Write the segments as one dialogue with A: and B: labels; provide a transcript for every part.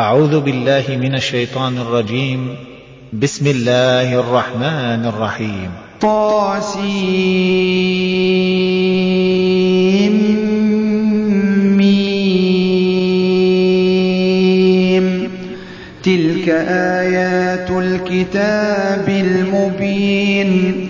A: أعوذ بالله من الشيطان الرجيم بسم الله الرحمن الرحيم طاسيم ميم تلك آيات الكتاب المبين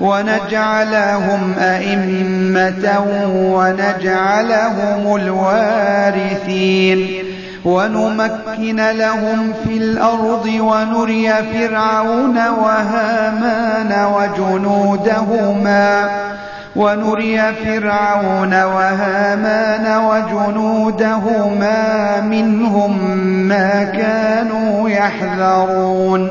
A: ونجعلهم أئمة ونجعلهم الوارثين ونمكن لهم في الأرض ونري فرعون وهامان وجنودهما ونري فرعون وهامان وجنودهما منهم ما كانوا يحذرون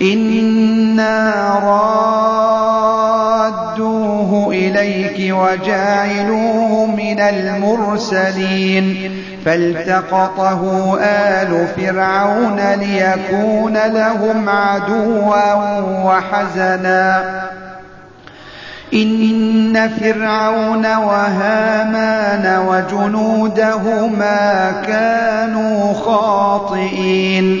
A: إِنَّا رَادُّوهُ إِلَيْكِ وَجَاعِلُوهُ مِنَ الْمُرْسَلِينَ فَالْتَقَطَهُ آلُ فِرْعَوْنَ لِيَكُونَ لَهُمْ عَدُوًّا وَحَزَنًا إن فرعون وهامان وجنودهما كانوا خاطئين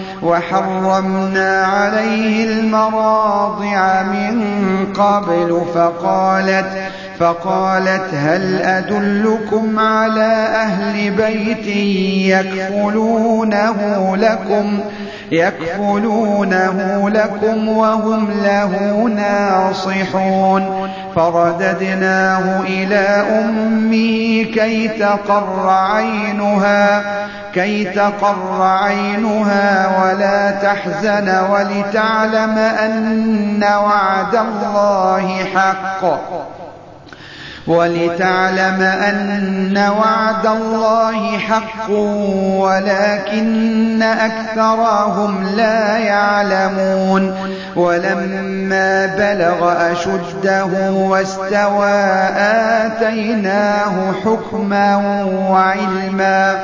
A: وحرمنا عليه المراضع من قبل فقالت فقالت هل أدلكم على أهل بيت يكفلونه لكم يكفلونه لكم وهم له ناصحون فرددناه إلى أمه كي تقر عينها كي تقر عينها ولا تحزن ولتعلم أن وعد الله حق وَلِتَعْلَمَ أَنَّ وَعْدَ اللَّهِ حَقٌّ وَلَكِنَّ أَكْثَرَهُمْ لَا يَعْلَمُونَ وَلَمَّا بَلَغَ أَشُدَّهُ وَاسْتَوَى آتَيْنَاهُ حُكْمًا وَعِلْمًا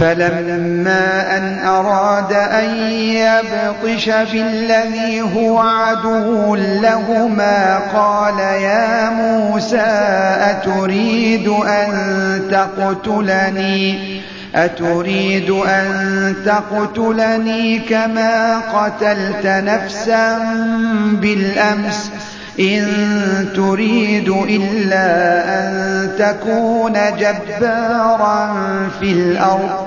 A: فَلَمَّا أَنْ أَرَادَ أَنْ يَبْطِشَ بِالَّذِي هُوَ عَدُوٌّ لَهُمَا قَالَ يَا مُوسَى أَتُرِيدُ أَنْ تَقْتُلَنِي أتريد أن تقتلني كما قتلت نفسا بالأمس إن تريد إلا أن تكون جبارا في الأرض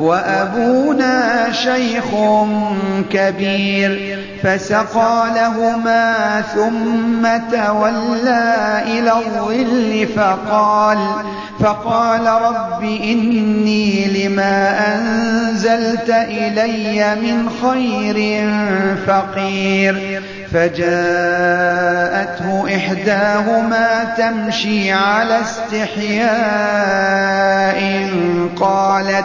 A: وأبونا شيخ كبير فسقى لهما ثم تولى إلى الظل فقال فقال رب إني لما أنزلت إلي من خير فقير فجاءته إحداهما تمشي على استحياء قالت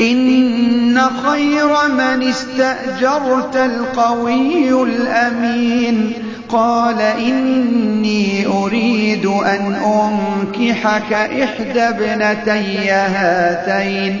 A: إن خير من استأجرت القوي الأمين قال إني أريد أن أنكحك إحدى ابنتي هاتين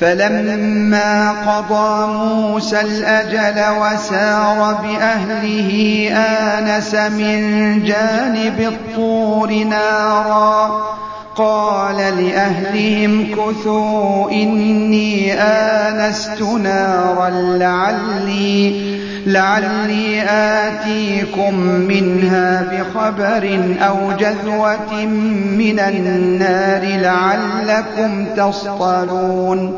A: فَلَمَّا قَضَىٰ مُوسَى الْأَجَلَ وَسَارَ بِأَهْلِهِ آنَسَ مِن جَانِبِ الطُّورِ نَارًا قال لأهلهم كثوا إني آنست نارا لعلي لعلي آتيكم منها بخبر أو جذوة من النار لعلكم تصطلون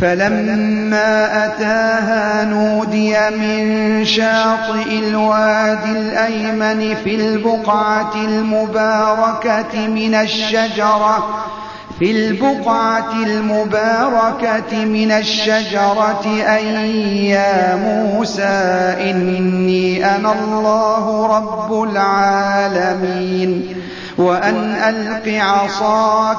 A: فَلَمَّا أَتَاهَا نُودِيَ مِن شَاطِئِ الْوَادِ الْأَيْمَنِ فِي الْبُقْعَةِ الْمُبَارَكَةِ مِنَ الشَّجَرَةِ في البقعة المباركة من الشجرة أن يا موسى إني أنا الله رب العالمين وأن ألق عصاك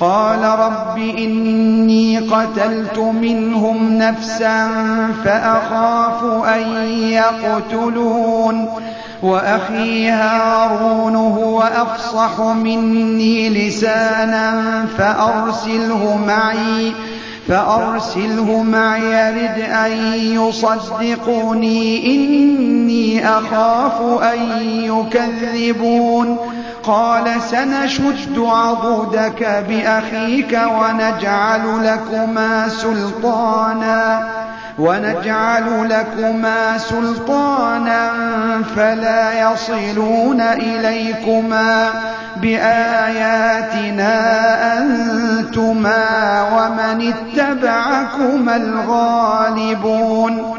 A: قال رب إني قتلت منهم نفسا فأخاف أن يقتلون وأخي هارون هو أفصح مني لسانا فأرسله معي فأرسله معي يرد أن يصدقوني إني أخاف أن يكذبون قال سنشد عضدك بأخيك ونجعل لكما سلطانا ونجعل لكما سلطانا فلا يصلون إليكما بآياتنا أنتما ومن اتبعكما الغالبون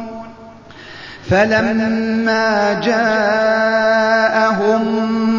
A: فلما جاءهم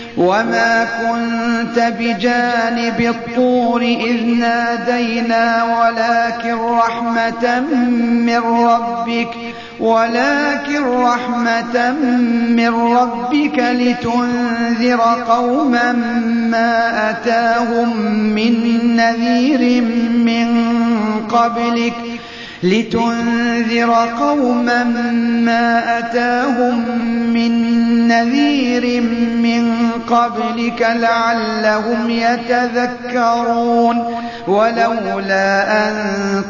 A: وما كنت بجانب الطور إذ نادينا ولكن رحمة من ربك ولكن رحمة من ربك لتنذر قوما ما أتاهم من نذير من قبلك لِتُنذِرَ قَوْمًا مَّا أَتَاهُم مِّن نَّذِيرٍ مِّن قَبْلِكَ لَعَلَّهُمْ يَتَذَكَّرُونَ وَلَوْلَا أَن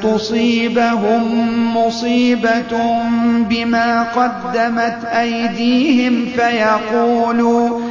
A: تُصِيبَهُم مُّصِيبَةٌ بِمَا قَدَّمَتْ أَيْدِيهِمْ فَيَقُولُوا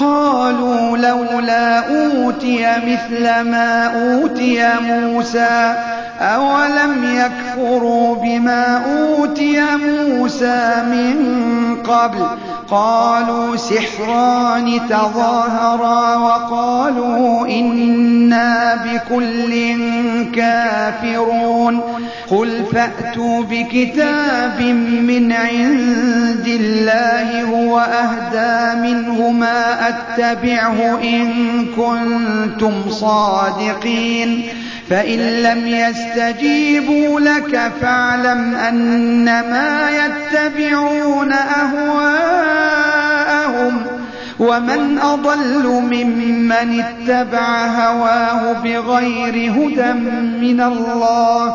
A: قَالُوا لَوْلَا أُوتِيَ مِثْلَ مَا أُوتِيَ مُوسَىٰ أَوَلَمْ يَكْفُرُوا بِمَا أُوتِيَ مُوسَىٰ مِن قَبْلُ ۖ قَالُوا سِحْرَانِ تَظَاهَرَا وَقَالُوا إِنَّا بِكُلٍّ كَافِرُونَ قُلْ فَأْتُوا بِكِتَابٍ مِّنْ عِندِ اللَّهِ هُوَ أَهْدَىٰ مِنْهُمَا أَتَّبِعْهُ إِن كُنتُمْ صَادِقِينَ فَإِن لَّمْ يَسْتَجِيبُوا لَكَ فَاعْلَمْ أَنَّمَا يَتَّبِعُونَ أَهْوَاءَهُمْ ۚ وَمَنْ أَضَلُّ مِمَّنِ اتَّبَعَ هَوَاهُ بِغَيْرِ هُدًى مِّنَ اللَّهِ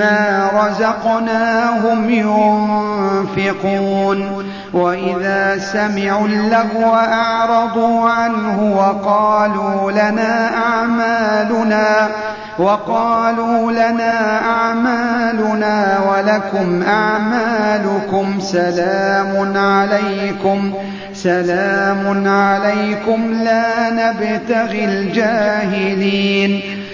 A: مما رزقناهم ينفقون وإذا سمعوا اللغو أعرضوا عنه وقالوا لنا أعمالنا وقالوا لنا أعمالنا ولكم أعمالكم سلام عليكم سلام عليكم لا نبتغي الجاهلين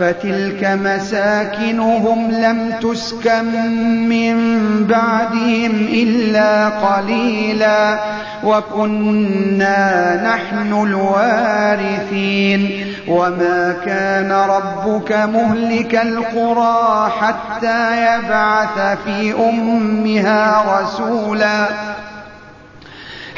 A: فَتِلْكَ مَسَاكِنُهُمْ لَمْ تُسْكَنْ مِنْ بَعْدِهِمْ إِلَّا قَلِيلًا وَكُنَّا نَحْنُ الْوَارِثِينَ وَمَا كَانَ رَبُّكَ مُهْلِكَ الْقُرَى حَتَّى يَبْعَثَ فِي أُمِّهَا رَسُولًا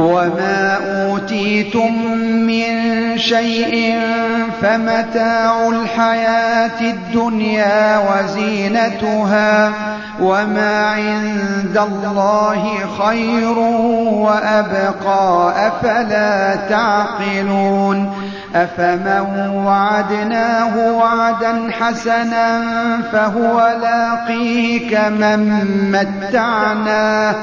A: وَمَا أُوتِيتُم مِّن شَيْءٍ فَمَتَاعُ الْحَيَاةِ الدُّنْيَا وَزِينَتُهَا ۚ وَمَا عِندَ اللَّهِ خَيْرٌ وَأَبْقَىٰ ۚ أَفَلَا تَعْقِلُونَ أَفَمَن وَعَدْنَاهُ وَعْدًا حَسَنًا فَهُوَ لَاقِيهِ كَمَن مَّتَّعْنَاهُ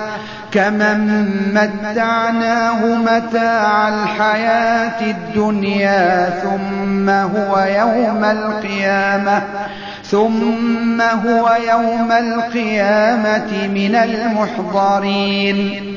A: كمن متعناه متاع الحياة الدنيا ثم هو يوم القيامة ثم هو يوم القيامة من المحضرين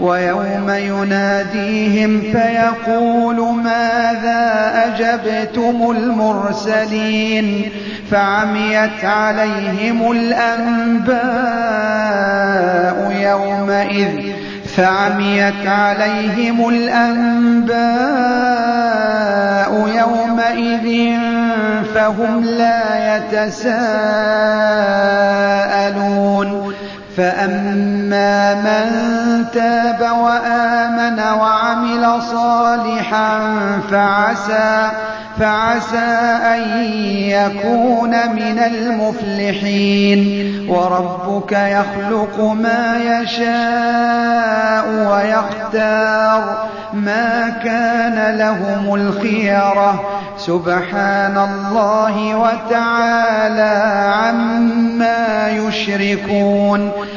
A: وَيَوْمَ يُنَادِيهِمْ فَيَقُولُ مَاذَا أَجَبْتُمُ الْمُرْسَلِينَ فَعَمِيَتْ عَلَيْهِمُ الْأَنبَاءُ يَوْمَئِذٍ فعميت عليهم الأنباء يومئذ فهم لا يتساءلون فَأَمَّا مَن تَابَ وَآمَنَ وَعَمِلَ صَالِحًا فَعَسَىٰ فعسى أن يكون من المفلحين وربك يخلق ما يشاء ويختار ما كان لهم الخيرة سبحان الله وتعالى عما يشركون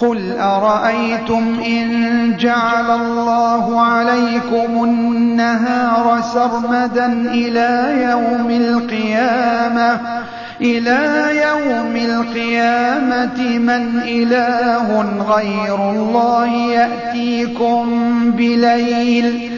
A: قل أرأيتم إن جعل الله عليكم النهار سرمدا إلى يوم القيامة إلى يوم القيامة من إله غير الله يأتيكم بليل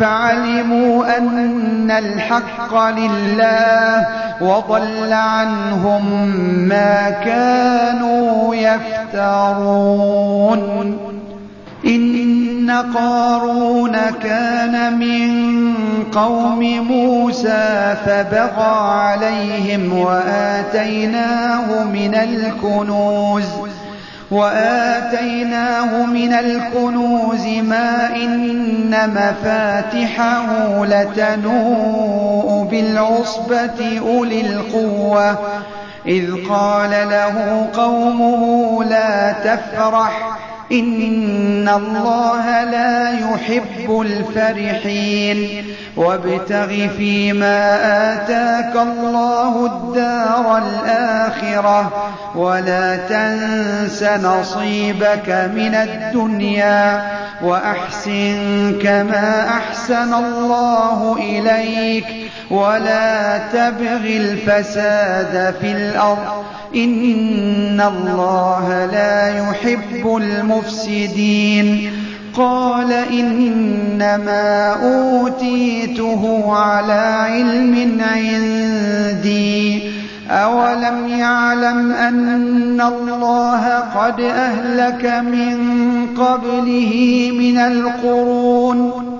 A: فعلموا أن الحق لله وضل عنهم ما كانوا يفترون إن قارون كان من قوم موسى فبغى عليهم وآتيناه من الكنوز وآتيناه من الكنوز ما إن مفاتحه لتنوء بالعصبة أولي القوة إذ قال له قومه لا تفرح إن الله لا يحب الفرحين وابتغ فيما آتاك الله الدار الآخرة ولا تنس نصيبك من الدنيا وأحسن كما أحسن الله إليك ولا تبغ الفساد في الأرض إِنَّ اللَّهَ لَا يُحِبُّ الْمُفْسِدِينَ قال إنما أوتيته على علم عندي أولم يعلم أن الله قد أهلك من قبله من القرون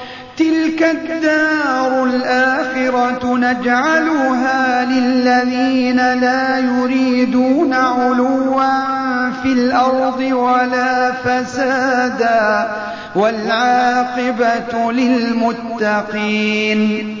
A: تِلْكَ الدَّارُ الْآخِرَةُ نَجْعَلُهَا لِلَّذِينَ لَا يُرِيدُونَ عُلُوًّا فِي الْأَرْضِ وَلَا فَسَادًا وَالْعَاقِبَةُ لِلْمُتَّقِينَ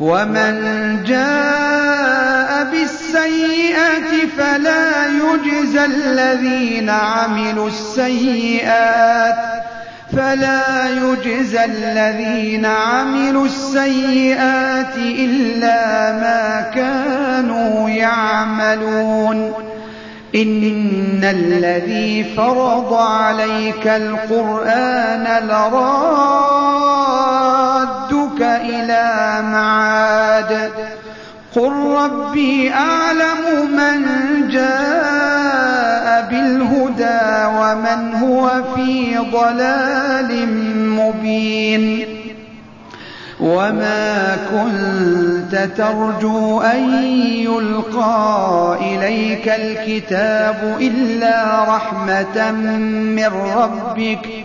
A: وَمَن جَاءَ بِالسَّيِّئَةِ فَلَا يُجْزَى بالسيئات فلا يجزى الذين عملوا السيئات إلا ما كانوا يعملون إن الذي فرض عليك القرآن لراد إِلَىٰ مَعَادٍ ۚ قُل رَّبِّي أَعْلَمُ مَن جَاءَ بِالْهُدَىٰ وَمَنْ هُوَ فِي ضَلَالٍ مُّبِينٍ وما كنت ترجو أن يلقى إليك الكتاب إلا رحمة من ربك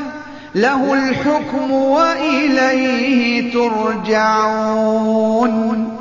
A: لَهُ الْحُكْمُ وَإِلَيْهِ تُرْجَعُونَ